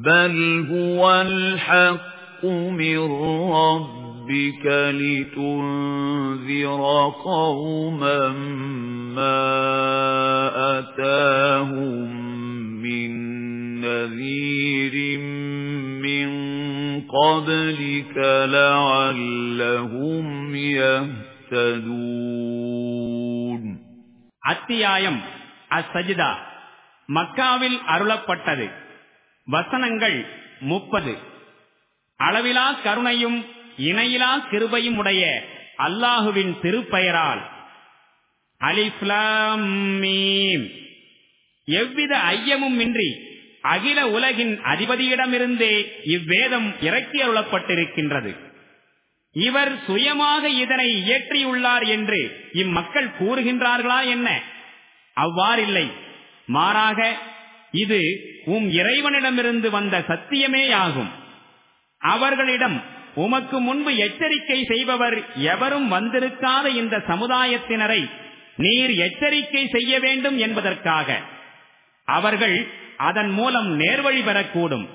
بل هو الحق من ربك لتنذر قوما ما أتاهم من نذير من قبلك لعلهم يهتدون அத்தியாயம் அசஜிதா மக்காவில் அருளப்பட்டது வசனங்கள் முப்பது. அளவிலா கருணையும் இணையிலா கிருபையும் உடைய அல்லாஹுவின் திருப்பெயரால் அலிஸ்லாம் எவ்வித ஐயமும் இன்றி அகில உலகின் அதிபதியிடமிருந்தே இவ்வேதம் இறக்கி அருளப்பட்டிருக்கின்றது. இவர் சுயமாக இதனை இயற்றியுள்ளார் என்று இம்மக்கள் கூறுகின்றார்களா என்ன? அவ்வாறில்லை. மாறாக இது உம் இறைவனிடமிருந்து வந்த சத்தியமேயாகும் அவர்களிடம் உமக்கு முன்பு எச்சரிக்கை செய்பவர் எவரும் வந்திருக்காத இந்த சமுதாயத்தினரை நீர் எச்சரிக்கை செய்ய வேண்டும் என்பதற்காக அவர்கள் அதன் மூலம் நேர்வழி பெறக்கூடும்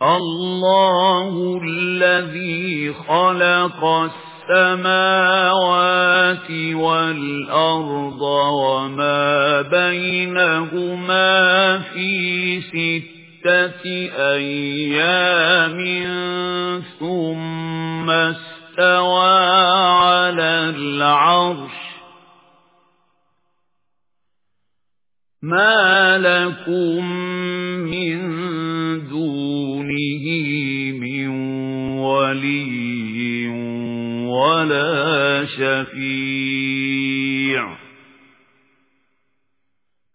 الله الذي خلق السماوات والأرض وما بينهما في ستة أيام ثم استوى على العرش. ما لكم من دونه من ولي ولا شفيع.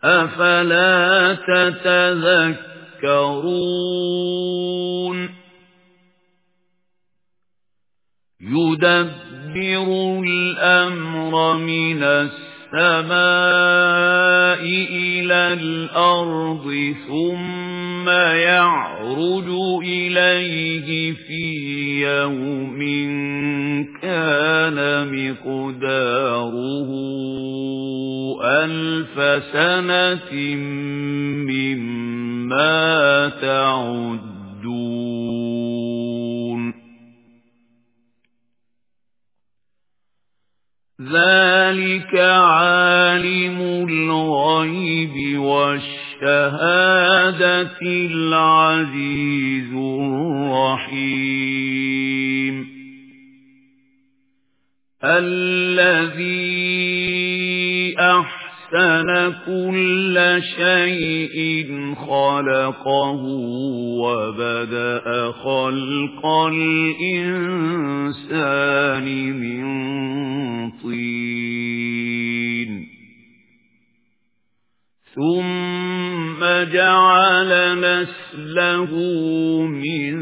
أفلا تتذكرون؟ يدبر الأمر من السماء السماء إلى الأرض ثم يعرج إليه في يوم كان مقداره ألف سنة مما تعدون. ذلك عالم الغيب والشهادة العزيز الرحيم الذي أحسن كل شيء خلقه وبدأ خلق الإنسان من طين. ثم جعل نسله من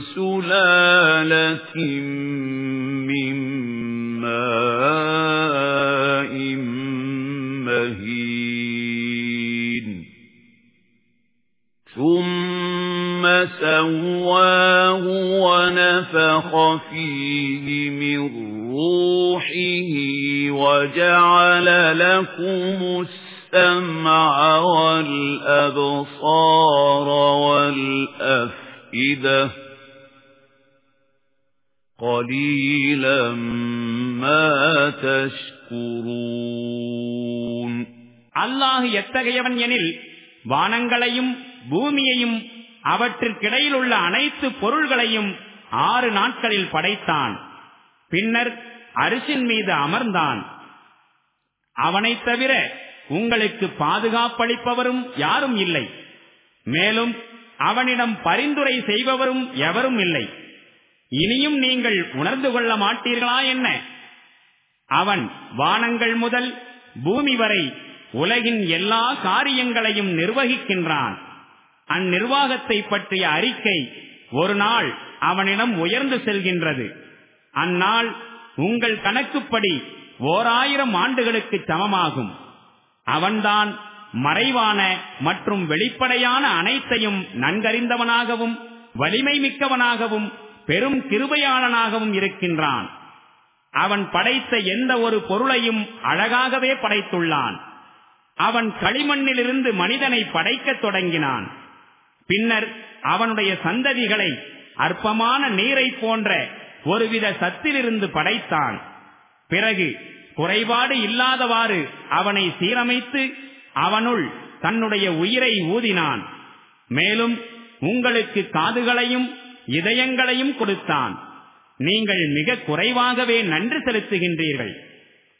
سلالة எத்தகையவன் எனில் வானங்களையும் பூமியையும் அவற்றிற்கிடையில் உள்ள அனைத்து பொருள்களையும் ஆறு நாட்களில் படைத்தான். பின்னர் அரிசின் மீது அமர்ந்தான். அவனை தவிர உங்களுக்கு பாதுகாப்பளிப்பவரும் யாரும் இல்லை. மேலும் அவனிடம் பரிந்துரை செய்பவரும் எவரும் இல்லை. இனியும் நீங்கள் உணர்ந்து கொள்ள மாட்டீர்களா என்ன? அவன் வானங்கள் முதல் பூமி வரை உலகின் எல்லா காரியங்களையும் நிர்வகிக்கின்றான். அந்நிர்வாகத்தை பற்றிய அறிக்கை ஒரு நாள் அவனிடம் உயர்ந்து செல்கின்றது. அந்நாள் உங்கள் கணக்குப்படி ஓர் ஆயிரம் ஆண்டுகளுக்கு சமமாகும். அவன்தான் மறைவான மற்றும் வெளிப்படையான அனைத்தையும் நன்கறிந்தவனாகவும் வலிமை மிக்கவனாகவும் பெரும் கிருபையாளனாகவும் இருக்கின்றான். அவன் படைத்த எந்த ஒரு பொருளையும் அழகாகவே படைத்துள்ளான். அவன் களிமண்ணிலிருந்து மனிதனை படைக்கத் தொடங்கினான். பின்னர் அவனுடைய சந்ததிகளை அற்பமான நீரை போன்ற ஒருவித சத்திலிருந்து படைத்தான். பிறகு குறைபாடு இல்லாதவாறு அவனை சீரமைத்து அவனுள் தன்னுடைய உயிரை ஊதினான். மேலும் உங்களுக்கு காதுகளையும் இதயங்களையும் கொடுத்தான். நீங்கள் மிக குறைவாகவே நன்றி செலுத்துகின்றீர்கள்.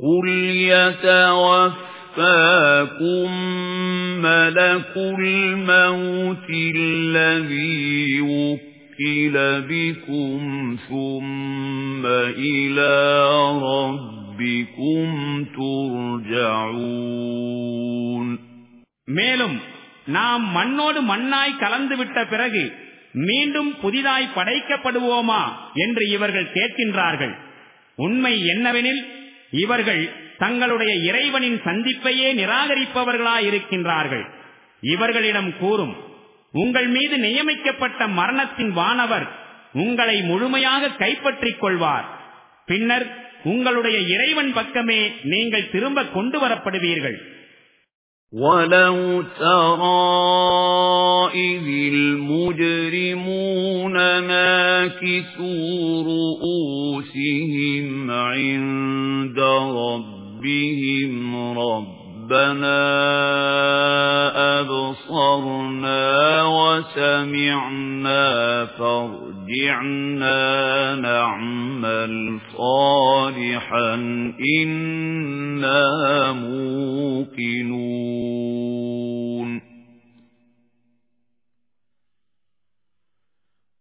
قل يتوفاكم ملك الموت الذي وكل بكم ثم إلى ربكم ترجعون மேலும் நாம் மண்ணோடு மண்ணாய் கலந்துவிட்ட பிறகு மீண்டும் புதிதாய் படைக்கப்படுவோமா என்று இவர்கள் கேட்கின்றார்கள் உண்மை என்னவெனில் இவர்கள் தங்களுடைய இறைவனின் சந்திப்பையே நிராகரிப்பவர்களாயிருக்கின்றார்கள் இவர்களிடம் கூறும் உங்கள் மீது நியமிக்கப்பட்ட மரணத்தின் வானவர் உங்களை முழுமையாக கைப்பற்றிக் கொள்வார் பின்னர் உங்களுடைய இறைவன் பக்கமே நீங்கள் திரும்ப கொண்டு வரப்படுவீர்கள் وَلَوْ تَرَىٰ إِذِ الْمُجْرِمُونَ نَاكِسُو رُءُوسِهِمْ عِندَ رَبِّهِمْ رَبَّنَا أَبْصَرْنَا وَسَمِعْنَا فَارْجِعْنَا نَعْمَلْ صَالِحًا إِنَّا مُوقِنُونَ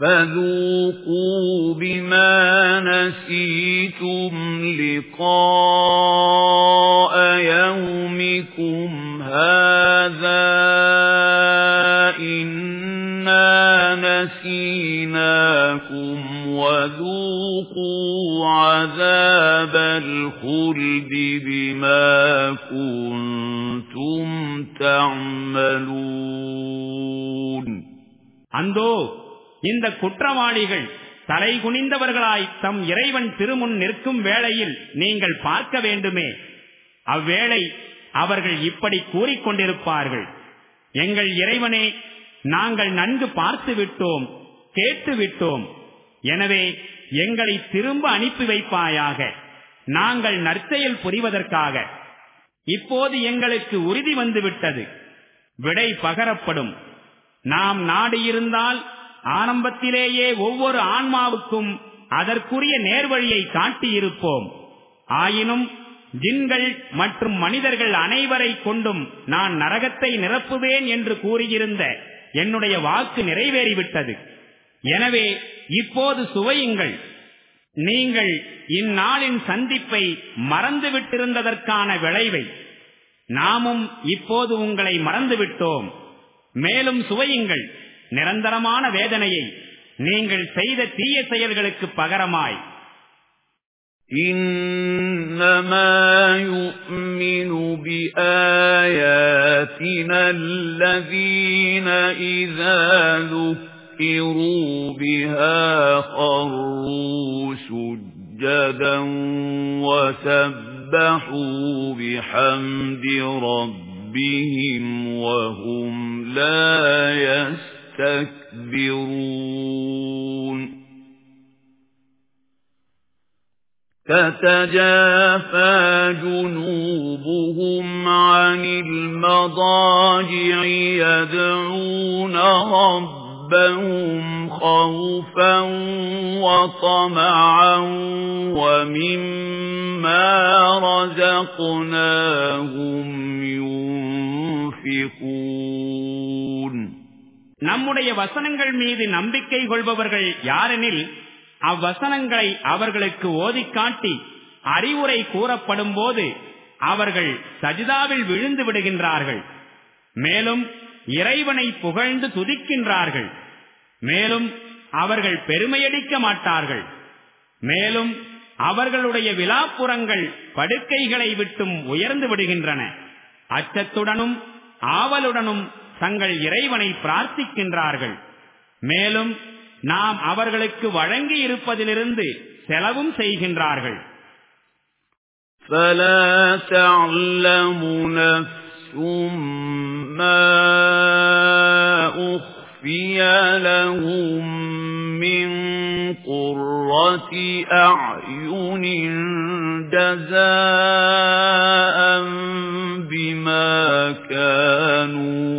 فَذُوقُوا بِمَا نَسِيتُمْ لِقَاءَ இந்த குற்றவாளிகள் தலை குனிந்தவர்களாய் தம் இறைவன் திருமுன் நிற்கும் வேளையில் நீங்கள் பார்க்க வேண்டுமே. அவ்வேளை அவர்கள் இப்படி கூறிக்கொண்டிருப்பார்கள். எங்கள் இறைவனே நாங்கள் நன்கு பார்த்து விட்டோம் கேட்டு விட்டோம் எனவே எங்களை திரும்ப அனுப்பி வைப்பாயாக. நாங்கள் நற்செயல் புரிவதற்காக. இப்போது எங்களுக்கு உறுதி வந்துவிட்டது. விடை பகரப்படும். நாம் நாடியிருந்தால் ஆரம்பத்திலேயே ஒவ்வொரு ஆன்மாவுக்கும் அதற்குரிய நேர்வழியை காட்டியிருப்போம். ஆயினும் ஜின்கள் மற்றும் மனிதர்கள் அனைவரை கொண்டும் நான் நரகத்தை நிரப்புவேன் என்று கூறியிருந்த என்னுடைய வாக்கு நிறைவேறிவிட்டது. எனவே இப்போது சுவையுங்கள். நீங்கள் இந்நாளின் சந்திப்பை மறந்துவிட்டிருந்ததற்கான விளைவை. நாமும் இப்போது உங்களை மறந்துவிட்டோம். மேலும் சுவையுங்கள். நிரந்தரமான வேதனையை நீங்கள் செய்த தீய செயல்களுக்கு பகரமாய் إنما يؤمن بآياتنا الذين إذا ذكروا بها خروا سجدا وسبحوا بحمد ربهم وهم لا يستكبرون تتجافى جنوبهم عن المضاجع يدعون ربهم خوفا وطمعا ومما رزقناهم ينفقون. நம்முடைய வசனங்கள் மீது நம்பிக்கை கொள்பவர்கள் யாரெனில் அவ்வசனங்களை அவர்களுக்கு ஓதி காட்டி அறிவுரை கூறப்படும் போது அவர்கள் சஜிதாவில் விழுந்து விடுகின்றார்கள். மேலும் இறைவனை புகழ்ந்து துதிக்கின்றார்கள். மேலும் அவர்கள் பெருமையடிக்க மாட்டார்கள். மேலும் அவர்களுடைய விழாப்புறங்கள் படுக்கைகளை விட்டும் உயர்ந்து விடுகின்றன. அச்சத்துடனும் ஆவலுடனும் தங்கள் இறைவனை பிரார்த்திக்கின்றார்கள் மேலும் நாம் அவர்களுக்கு வழங்கி இருப்பதிலிருந்து செலவும் செய்கின்றார்கள் فلا تعلم نفس ما أخفي لهم من قرة أعين جزاء بما كانوا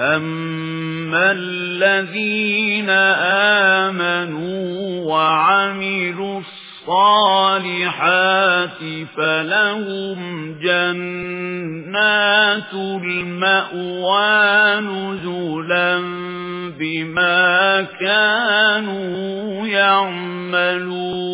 أما الذين آمنوا وعملوا الصالحات فلهم جنات المأوى نزلا بما كانوا يعملون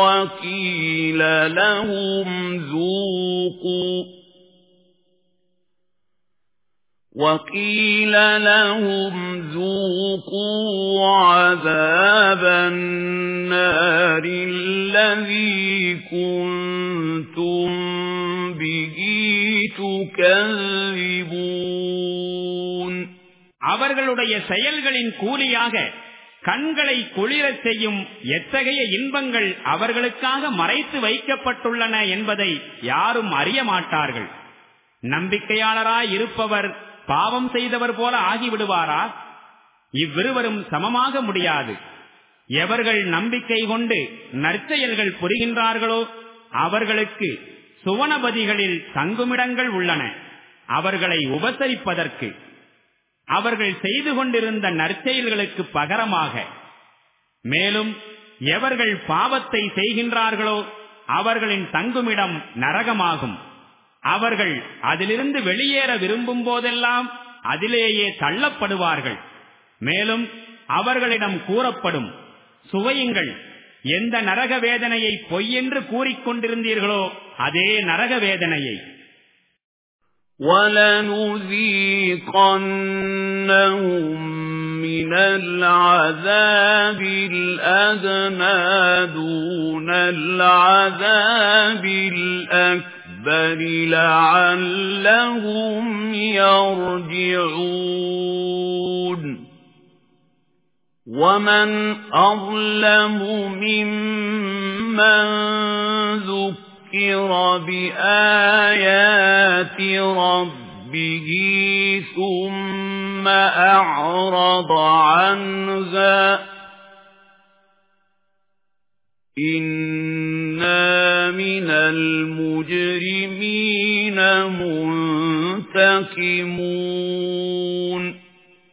وَقِيلَ لَهُمْ ذُوقُوا وَقِيلَ لَهُمْ ذُوقُوا عَذَابَ النَّارِ الَّذِي كُنتُم بِهِ تُكَذِّبُونَ அவர்களுடைய செயல்களின் கூலியாக கண்களை குளிரச் செய்யும் எத்தகைய இன்பங்கள் அவர்களுக்காக மறைத்து வைக்கப்பட்டுள்ளன என்பதை யாரும் அறிய மாட்டார்கள். நம்பிக்கையாளராய் இருப்பவர் பாவம் செய்தவர் போல ஆகிவிடுவாரா? இவ்விருவரும் சமமாக முடியாது. எவர்கள் நம்பிக்கை கொண்டு நற்செயல்கள் புரிகின்றார்களோ அவர்களுக்கு சுவனபதிகளில் தங்குமிடங்கள் உள்ளன. அவர்களை உபசரிப்பதற்கு அவர்கள் செய்து கொண்டிருந்த நற்செயல்களுக்கு பகரமாக மேலும் எவர்கள் பாவத்தை செய்கின்றார்களோ அவர்களின் தங்குமிடம் நரகமாகும். அவர்கள் அதிலிருந்து வெளியேற விரும்பும் போதெல்லாம் அதிலேயே தள்ளப்படுவார்கள். மேலும் அவர்களிடம் கூறப்படும் சுவையுங்கள் எந்த நரக வேதனையை பொய்யென்று கூறிக்கொண்டிருந்தீர்களோ அதே நரக வேதனையை. وَلَنُذِيقَنَّهُم مِّنَ الْعَذَابِ الْأَدْنَىٰ دُونَ الْعَذَابِ الْأَكْبَرِ لَعَلَّهُمْ يَرْجِعُونَ. وَمَنْ أَظْلَمُ مِمَّنْ ذُكِّرَ بِآيَاتِ رَبِّهِ ثُمَّ أَعْرَضَ عَنْهَا إِنَّا مِنَ الْمُجْرِمِينَ مُنْتَقِمُونَ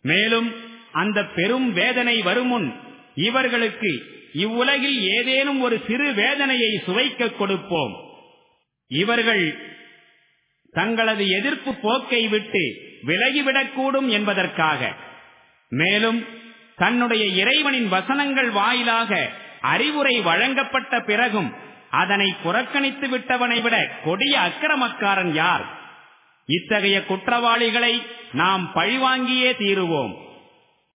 மேலும் அந்த பெரும் வேதனை வருமுன் இவர்களுக்கு இவ்வுலகில் ஏதேனும் ஒரு சிறு வேதனையை சுவைக்க கொடுப்போம் இவர்கள் தங்களது எதிர்ப்பு போக்கை விட்டு விலகிவிடக்கூடும் என்பதற்காக மேலும் தன்னுடைய இறைவனின் வசனங்கள் வாயிலாக அறிவுரை வழங்கப்பட்ட பிறகும் அதனை புறக்கணித்து விட்டவனை விட கொடிய அக்கிரமக்காரன் யார்? இத்தகைய குற்றவாளிகளை நாம் பழிவாங்கியே தீருவோம்.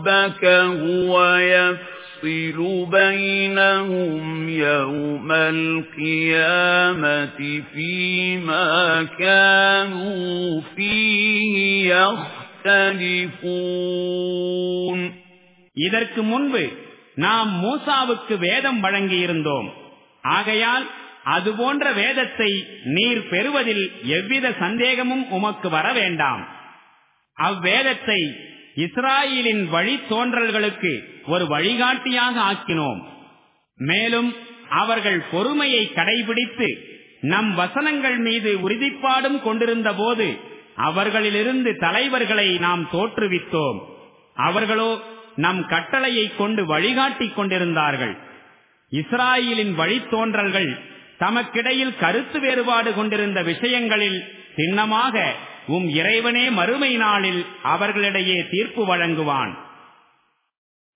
رَبَّكَ هُوَ يَفْصِلُ بَيْنَهُمْ يَوْمَ الْقِيَامَةِ فِيمَا كَانُوا فِيهِ يَخْتَلِفُونَ இதற்கு முன்பு நாம் மூசாவுக்கு வேதம் வழங்கியிருந்தோம் ஆகையால் அதுபோன்ற வேதத்தை நீர் பெறுவதில் எவ்வித சந்தேகமும் உமக்கு வர வேண்டாம் அவ்வேதத்தை இஸ்ராயலின் வழி தோன்றல்களுக்கு ஒரு வழிகாட்டியாக ஆக்கினோம். மேலும் அவர்கள் பொறுமையை கடைபிடித்து நம் வசனங்கள் மீது உறுதிப்பாடும் கொண்டிருந்த போது அவர்களிலிருந்து தலைவர்களை நாம் தோற்றுவித்தோம். அவர்களோ நம் கட்டளையை கொண்டு வழிகாட்டிக் கொண்டிருந்தார்கள். இஸ்ராயலின் வழித்தோன்றல்கள் தமக்கிடையில் கருத்து வேறுபாடு கொண்டிருந்த விஷயங்களில் சின்னமாக உம் இறைவனே மறுமை நாளில் அவர்களிடையே தீர்ப்பு வழங்குவான்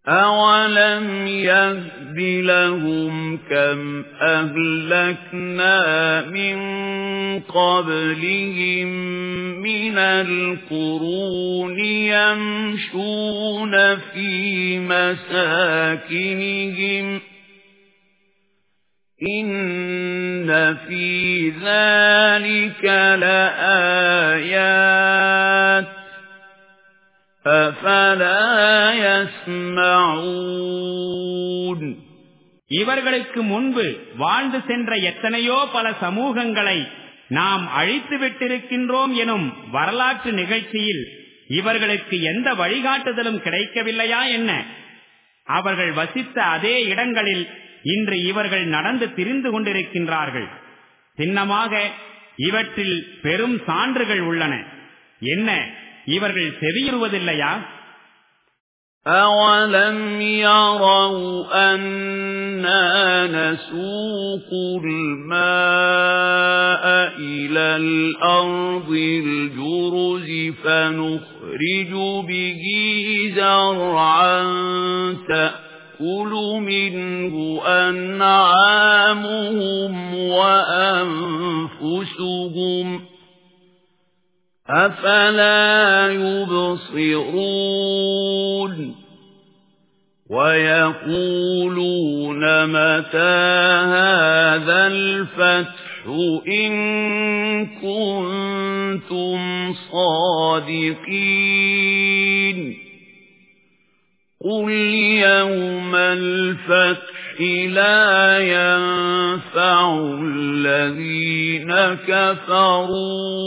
أَوَلَمْ يَهْدِ لَهُمْ كَمْ أَهْلَكْنَا مِنْ قَبْلِهِمْ مِنَ الْقُرُونِ يَمْشُونَ فِي مَسَاكِنِهِمْ إِنَّ فِي ذَلِكَ لَآيَاتٍ أَفَلَا يَسْمَعُونَ இவர்களுக்கு முன்பு வாழ்ந்து சென்ற எத்தனையோ பல சமூகங்களை நாம் அழித்து விட்டிருக்கின்றோம் எனும் வரலாற்று நிகழ்ச்சியில் இவர்களுக்கு எந்த வழிகாட்டுதலும் கிடைக்கவில்லையா என்ன அவர்கள் வசித்த அதே இடங்களில் இன்று இவர்கள் நடந்து திரிந்து கொண்டிருக்கின்றார்கள் சின்னமாக இவற்றில் பெரும் சான்றுகள் உள்ளன என்ன இவர்கள் செவியுறுவதில்லையா أَوَلَمْ يَرَوْا أَنَّا نَسُوقُ الْمَاءَ إِلَى الْأَرْضِ الْجُرُزِ فَنُخْرِجُ بِهِ زَرْعًا تَأْكُلُ مِنْهُ أَنْعَامُهُمْ وَأَنْفُسُهُمْ ۖ أَفَلَا يُبْصِرُونَ وَيَقُولُونَ مَتَى هَذَا الْفَتْحُ إِن كُنتُمْ صَادِقِينَ قُلْ يَوْمَ الْفَتْحِ لا ينفع الذين كفروا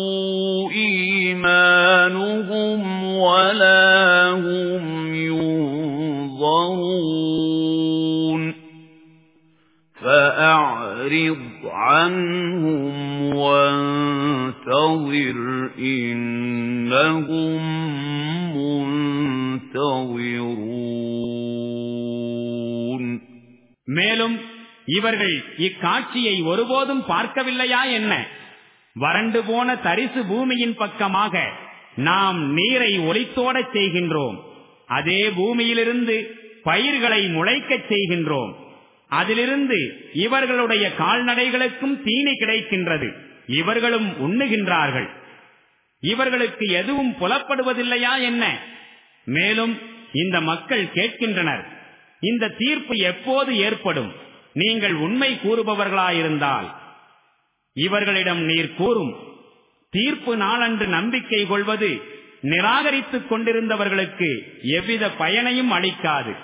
إيمانهم ولا هم ينظرون فأعرض عنهم وانتظر إنهم மேலும் இவர்கள் இக்காட்சியை ஒருபோதும் பார்க்கவில்லையா என்ன? வறண்டு போன தரிசு பூமியின் பக்கமாக நாம் நீரை ஒளித்தோடச் செய்கின்றோம். அதே பூமியிலிருந்து பயிர்களை முளைக்கச் செய்கின்றோம். அதிலிருந்து இவர்களுடைய கால்நடைகளுக்கும் தீனி கிடைக்கின்றது. இவர்களும் உண்ணுகின்றார்கள். இவர்களுக்கு எதுவும் புலப்படுவதில்லையா என்ன? மேலும் இந்த மக்கள் கேட்கின்றனர். இந்த தீர்ப்பு எப்போது ஏற்படும்? நீங்கள் உண்மை கூறுபவர்களாயிருந்தால். இவர்களிடம் நீர் கூறும். தீர்ப்பு நாளன்று நம்பிக்கை கொள்வது நிராகரித்துக் கொண்டிருந்தவர்களுக்கு எவ்வித பயனையும் அளிக்காது.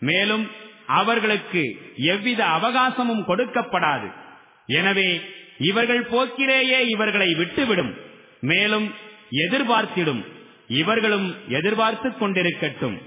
மேலும் அவர்களுக்கு எவ்வித அவகாசமும் கொடுக்கப்படாது. எனவே இவர்கள் போக்கிலேயே இவர்களை விட்டுவிடும். மேலும் எதிர்பார்த்திடும். இவர்களும் எதிர்பார்த்துக் கொண்டிருக்கட்டும்.